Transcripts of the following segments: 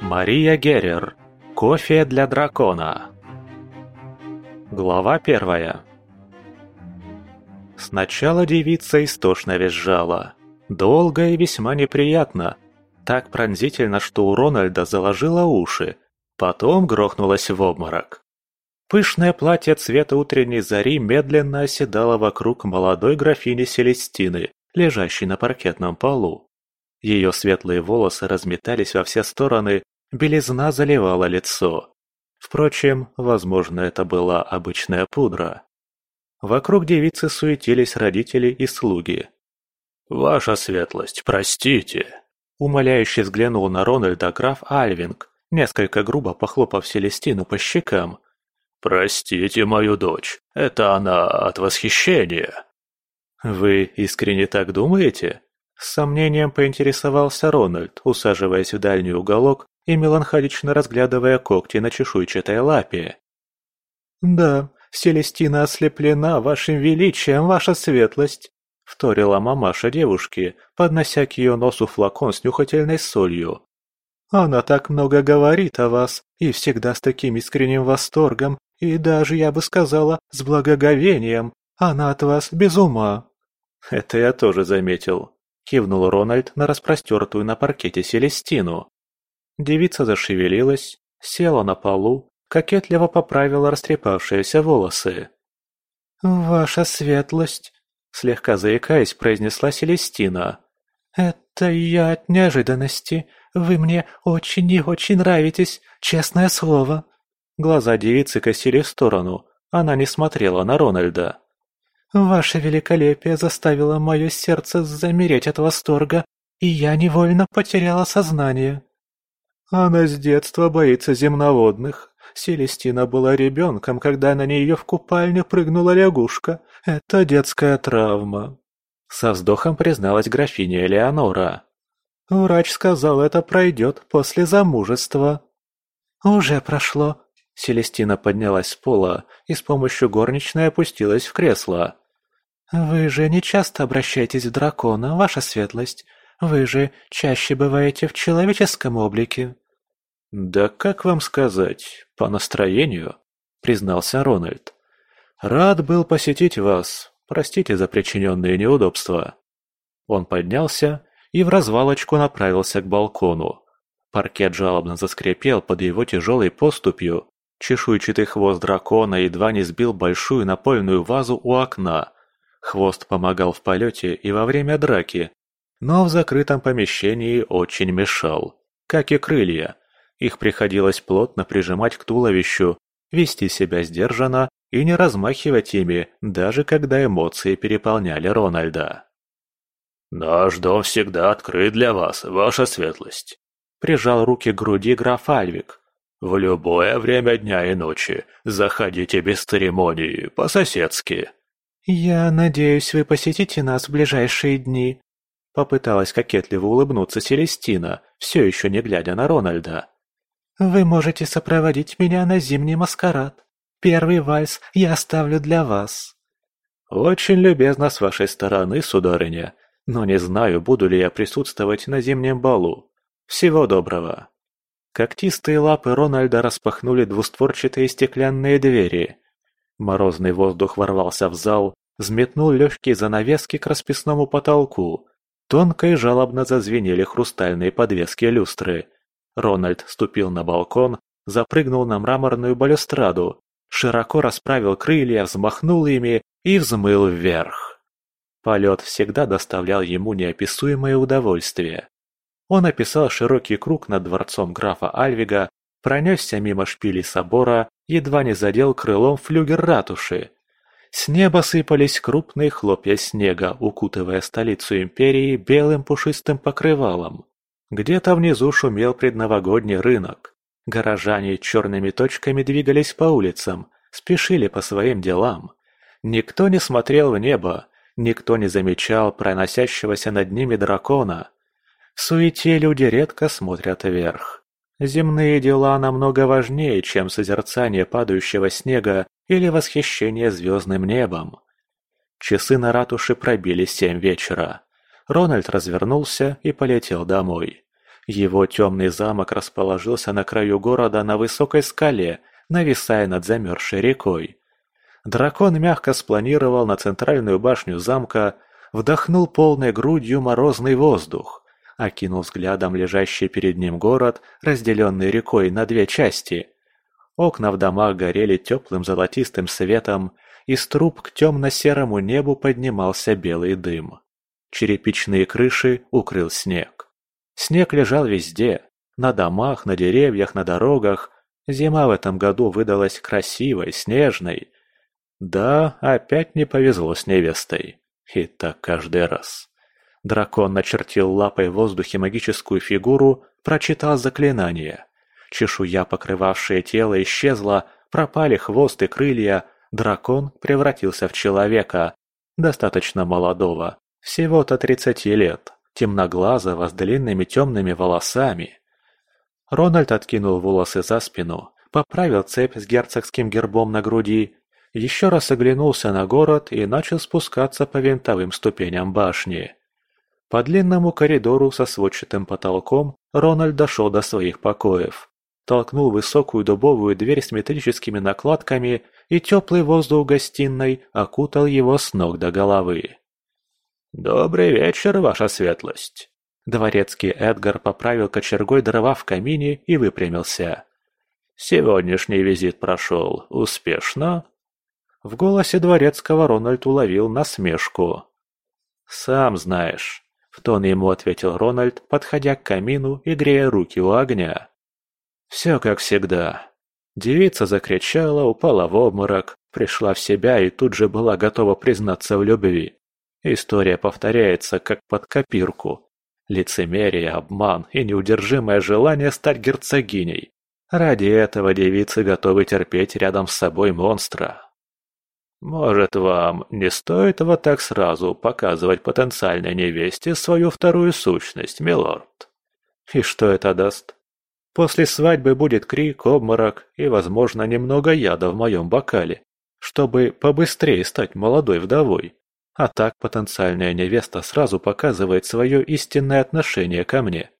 Мария Геррер. Кофе для дракона. Глава первая. Сначала девица истошно визжала. Долго и весьма неприятно. Так пронзительно, что у Рональда заложило уши. Потом грохнулась в обморок. Пышное платье цвета утренней зари медленно оседало вокруг молодой графини Селестины, лежащей на паркетном полу. Ее светлые волосы разметались во все стороны, белизна заливала лицо. Впрочем, возможно, это была обычная пудра. Вокруг девицы суетились родители и слуги. «Ваша светлость, простите!» Умоляюще взглянул на Рональда граф Альвинг, несколько грубо похлопав Селестину по щекам. «Простите мою дочь, это она от восхищения!» «Вы искренне так думаете?» С сомнением поинтересовался Рональд, усаживаясь в дальний уголок и меланхолично разглядывая когти на чешуйчатой лапе. «Да, Селестина ослеплена вашим величием, ваша светлость!» — вторила мамаша девушки, поднося к ее носу флакон с нюхательной солью. «Она так много говорит о вас, и всегда с таким искренним восторгом, и даже, я бы сказала, с благоговением. Она от вас без ума!» «Это я тоже заметил», — кивнул Рональд на распростертую на паркете Селестину. Девица зашевелилась, села на полу, кокетливо поправила растрепавшиеся волосы. «Ваша светлость», — слегка заикаясь, произнесла Селестина. «Это я от неожиданности. Вы мне очень и очень нравитесь, честное слово». Глаза девицы косили в сторону. Она не смотрела на Рональда. «Ваше великолепие заставило мое сердце замереть от восторга, и я невольно потеряла сознание». Она с детства боится земноводных. Селестина была ребенком, когда на нее в купальню прыгнула лягушка. Это детская травма. Со вздохом призналась графиня Элеонора. Врач сказал, это пройдет после замужества. Уже прошло. Селестина поднялась с пола и с помощью горничной опустилась в кресло. «Вы же не часто обращаетесь в дракона, ваша светлость. Вы же чаще бываете в человеческом облике». «Да как вам сказать, по настроению?» – признался Рональд. «Рад был посетить вас. Простите за причиненные неудобства». Он поднялся и в развалочку направился к балкону. Паркет жалобно заскрипел под его тяжелой поступью. Чешуйчатый хвост дракона едва не сбил большую напольную вазу у окна. Хвост помогал в полете и во время драки, но в закрытом помещении очень мешал, как и крылья. Их приходилось плотно прижимать к туловищу, вести себя сдержанно и не размахивать ими, даже когда эмоции переполняли Рональда. «Наш дом всегда открыт для вас, ваша светлость», — прижал руки к груди граф Альвик. «В любое время дня и ночи заходите без церемонии, по-соседски». «Я надеюсь, вы посетите нас в ближайшие дни», Попыталась кокетливо улыбнуться Селестина, все еще не глядя на Рональда. «Вы можете сопроводить меня на зимний маскарад. Первый вальс я оставлю для вас». «Очень любезно с вашей стороны, сударыня, но не знаю, буду ли я присутствовать на зимнем балу. Всего доброго». Когтистые лапы Рональда распахнули двустворчатые стеклянные двери. Морозный воздух ворвался в зал, взметнул легкие занавески к расписному потолку, Тонко и жалобно зазвенели хрустальные подвески люстры. Рональд ступил на балкон, запрыгнул на мраморную балюстраду, широко расправил крылья, взмахнул ими и взмыл вверх. Полет всегда доставлял ему неописуемое удовольствие. Он описал широкий круг над дворцом графа Альвига, пронесся мимо шпилей собора, едва не задел крылом флюгер ратуши, с неба сыпались крупные хлопья снега, укутывая столицу империи белым пушистым покрывалом. Где-то внизу шумел предновогодний рынок. Горожане черными точками двигались по улицам, спешили по своим делам. Никто не смотрел в небо, никто не замечал проносящегося над ними дракона. В суете люди редко смотрят вверх. Земные дела намного важнее, чем созерцание падающего снега или восхищение звездным небом. Часы на ратуше пробили семь вечера. Рональд развернулся и полетел домой. Его темный замок расположился на краю города на высокой скале, нависая над замерзшей рекой. Дракон мягко спланировал на центральную башню замка, вдохнул полной грудью морозный воздух, окинул взглядом лежащий перед ним город, разделенный рекой на две части. Окна в домах горели теплым золотистым светом, из труб к темно-серому небу поднимался белый дым. Черепичные крыши укрыл снег. Снег лежал везде. На домах, на деревьях, на дорогах. Зима в этом году выдалась красивой, снежной. Да, опять не повезло с невестой. И так каждый раз. Дракон начертил лапой в воздухе магическую фигуру, прочитал заклинание. Чешуя, покрывавшая тело, исчезла, пропали хвост и крылья. Дракон превратился в человека, достаточно молодого, всего-то тридцати лет темноглазого с длинными темными волосами. Рональд откинул волосы за спину, поправил цепь с герцогским гербом на груди, еще раз оглянулся на город и начал спускаться по винтовым ступеням башни. По длинному коридору со сводчатым потолком Рональд дошел до своих покоев. Толкнул высокую дубовую дверь с металлическими накладками, и теплый воздух гостиной окутал его с ног до головы. «Добрый вечер, ваша светлость!» Дворецкий Эдгар поправил кочергой дрова в камине и выпрямился. «Сегодняшний визит прошел успешно?» В голосе дворецкого Рональд уловил насмешку. «Сам знаешь», — в тон ему ответил Рональд, подходя к камину и грея руки у огня. «Все как всегда». Девица закричала, упала в обморок, пришла в себя и тут же была готова признаться в любви. История повторяется, как под копирку. Лицемерие, обман и неудержимое желание стать герцогиней. Ради этого девицы готовы терпеть рядом с собой монстра. Может, вам не стоит вот так сразу показывать потенциальной невесте свою вторую сущность, милорд? И что это даст? После свадьбы будет крик, обморок и, возможно, немного яда в моем бокале, чтобы побыстрее стать молодой вдовой. А так потенциальная невеста сразу показывает свое истинное отношение ко мне.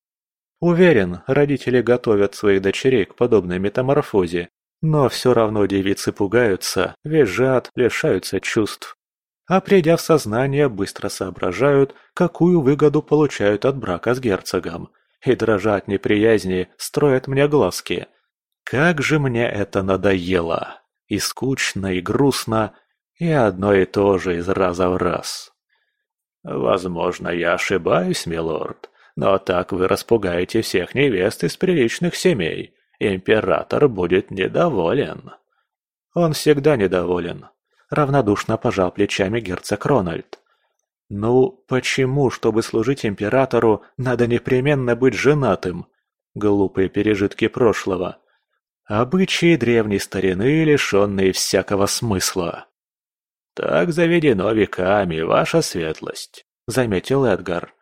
Уверен, родители готовят своих дочерей к подобной метаморфозе, но все равно девицы пугаются, визжат, лишаются чувств. А придя в сознание, быстро соображают, какую выгоду получают от брака с герцогом. И дрожа от неприязни, строят мне глазки. Как же мне это надоело! И скучно, и грустно, и одно и то же из раза в раз. Возможно, я ошибаюсь, милорд, но так вы распугаете всех невест из приличных семей. Император будет недоволен. Он всегда недоволен. Равнодушно пожал плечами герцог Рональд. «Ну, почему, чтобы служить императору, надо непременно быть женатым?» Глупые пережитки прошлого. Обычаи древней старины, лишенные всякого смысла. «Так заведено веками, ваша светлость», — заметил Эдгар.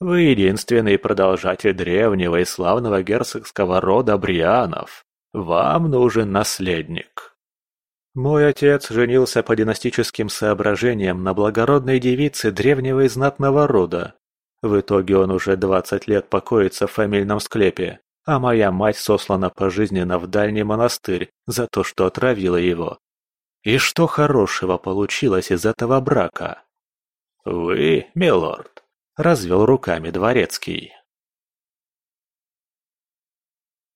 «Вы единственный продолжатель древнего и славного герцогского рода Брианов. Вам нужен наследник». Мой отец женился по династическим соображениям на благородной девице древнего и знатного рода. В итоге он уже двадцать лет покоится в фамильном склепе, а моя мать сослана пожизненно в дальний монастырь за то, что отравила его. И что хорошего получилось из этого брака? «Вы, милорд», — развел руками дворецкий.